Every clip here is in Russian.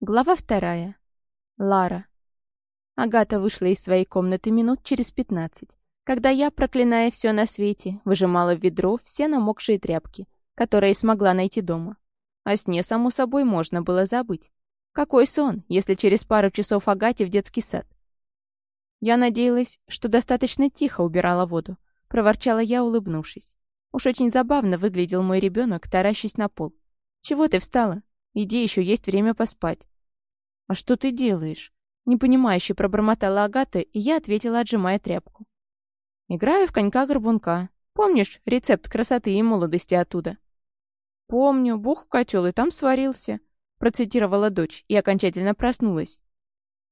Глава вторая. Лара. Агата вышла из своей комнаты минут через пятнадцать, когда я, проклиная все на свете, выжимала в ведро все намокшие тряпки, которые смогла найти дома. О сне, само собой, можно было забыть. Какой сон, если через пару часов Агате в детский сад? Я надеялась, что достаточно тихо убирала воду, проворчала я, улыбнувшись. Уж очень забавно выглядел мой ребенок, таращась на пол. «Чего ты встала? Иди, еще есть время поспать». «А что ты делаешь?» Непонимающе пробормотала Агата, и я ответила, отжимая тряпку. «Играю в конька-горбунка. Помнишь рецепт красоты и молодости оттуда?» «Помню. Бух в котел и там сварился», — процитировала дочь и окончательно проснулась.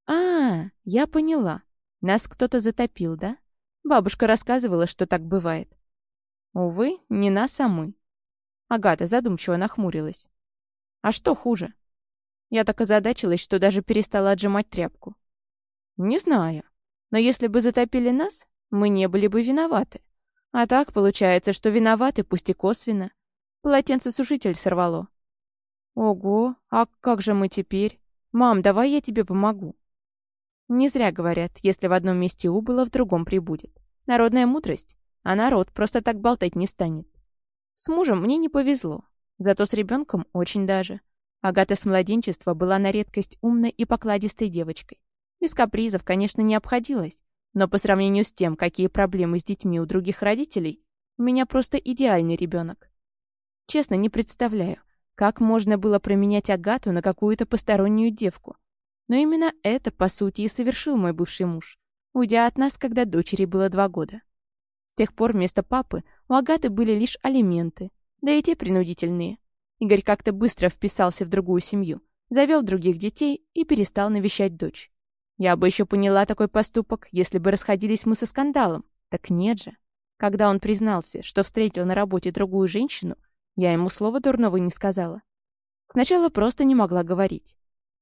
«А, я поняла. Нас кто-то затопил, да? Бабушка рассказывала, что так бывает». «Увы, не нас, а мы». Агата задумчиво нахмурилась. «А что хуже?» Я так озадачилась, что даже перестала отжимать тряпку. «Не знаю. Но если бы затопили нас, мы не были бы виноваты. А так получается, что виноваты, пусть и косвенно. Полотенцесушитель сорвало». «Ого, а как же мы теперь? Мам, давай я тебе помогу». Не зря говорят, если в одном месте убыло, в другом прибудет. Народная мудрость. А народ просто так болтать не станет. С мужем мне не повезло. Зато с ребенком очень даже. Агата с младенчества была на редкость умной и покладистой девочкой. Без капризов, конечно, не обходилась, но по сравнению с тем, какие проблемы с детьми у других родителей, у меня просто идеальный ребенок. Честно, не представляю, как можно было променять Агату на какую-то постороннюю девку. Но именно это, по сути, и совершил мой бывший муж, уйдя от нас, когда дочери было два года. С тех пор вместо папы у Агаты были лишь алименты, да и те принудительные. Игорь как-то быстро вписался в другую семью, завел других детей и перестал навещать дочь. Я бы еще поняла такой поступок, если бы расходились мы со скандалом. Так нет же. Когда он признался, что встретил на работе другую женщину, я ему слова дурного не сказала. Сначала просто не могла говорить.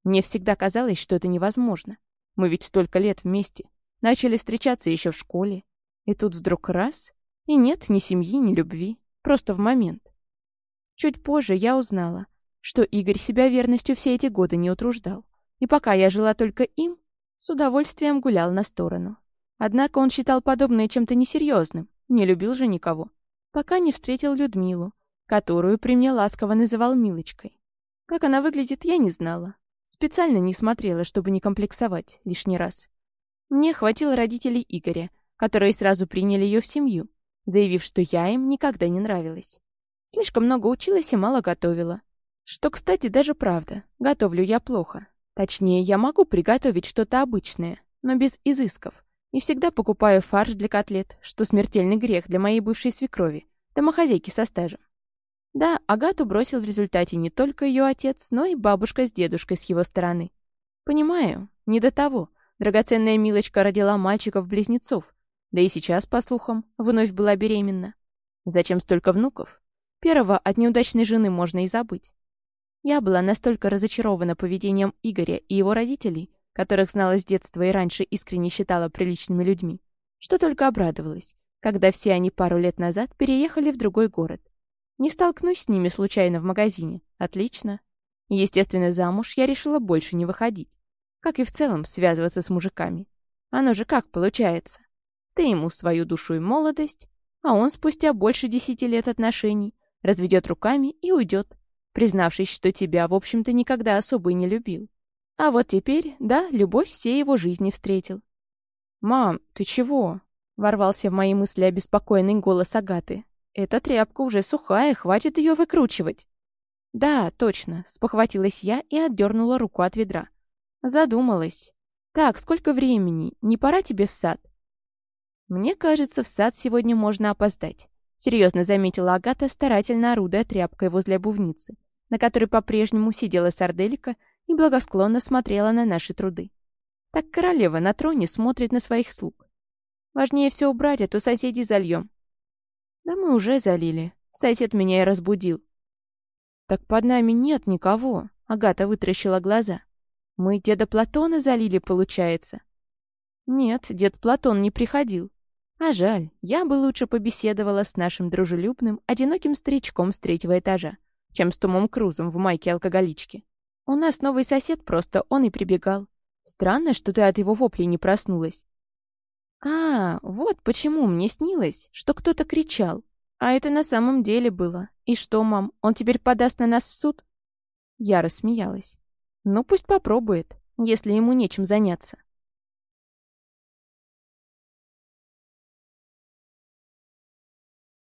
Мне всегда казалось, что это невозможно. Мы ведь столько лет вместе. Начали встречаться еще в школе. И тут вдруг раз — и нет ни семьи, ни любви. Просто в момент. Чуть позже я узнала, что Игорь себя верностью все эти годы не утруждал. И пока я жила только им, с удовольствием гулял на сторону. Однако он считал подобное чем-то несерьезным, не любил же никого. Пока не встретил Людмилу, которую при мне ласково называл Милочкой. Как она выглядит, я не знала. Специально не смотрела, чтобы не комплексовать лишний раз. Мне хватило родителей Игоря, которые сразу приняли ее в семью, заявив, что я им никогда не нравилась. Слишком много училась и мало готовила. Что, кстати, даже правда. Готовлю я плохо. Точнее, я могу приготовить что-то обычное, но без изысков. И всегда покупаю фарш для котлет, что смертельный грех для моей бывшей свекрови, домохозяйки со стажем. Да, Агату бросил в результате не только ее отец, но и бабушка с дедушкой с его стороны. Понимаю, не до того. Драгоценная Милочка родила мальчиков-близнецов. Да и сейчас, по слухам, вновь была беременна. Зачем столько внуков? Первого от неудачной жены можно и забыть. Я была настолько разочарована поведением Игоря и его родителей, которых знала с детства и раньше искренне считала приличными людьми, что только обрадовалась, когда все они пару лет назад переехали в другой город. Не столкнусь с ними случайно в магазине. Отлично. Естественно, замуж я решила больше не выходить. Как и в целом связываться с мужиками. Оно же как получается? Ты ему свою душу и молодость, а он спустя больше десяти лет отношений разведет руками и уйдет, признавшись, что тебя, в общем-то, никогда особо и не любил. А вот теперь, да, любовь всей его жизни встретил. «Мам, ты чего?» — ворвался в мои мысли обеспокоенный голос Агаты. «Эта тряпка уже сухая, хватит ее выкручивать». «Да, точно», — спохватилась я и отдернула руку от ведра. Задумалась. «Так, сколько времени? Не пора тебе в сад?» «Мне кажется, в сад сегодня можно опоздать. Серьезно заметила Агата, старательно орудуя тряпкой возле обувницы, на которой по-прежнему сидела сарделика и благосклонно смотрела на наши труды. Так королева на троне смотрит на своих слуг. Важнее все убрать, а то соседей зальем. Да мы уже залили. Сосед меня и разбудил. Так под нами нет никого. Агата вытращила глаза. Мы деда Платона залили, получается. Нет, дед Платон не приходил. А жаль, я бы лучше побеседовала с нашим дружелюбным, одиноким старичком с третьего этажа, чем с Томом Крузом в майке алкоголички. У нас новый сосед просто, он и прибегал. Странно, что ты от его воплей не проснулась. А, вот почему мне снилось, что кто-то кричал. А это на самом деле было. И что, мам, он теперь подаст на нас в суд? Я рассмеялась. Ну, пусть попробует, если ему нечем заняться.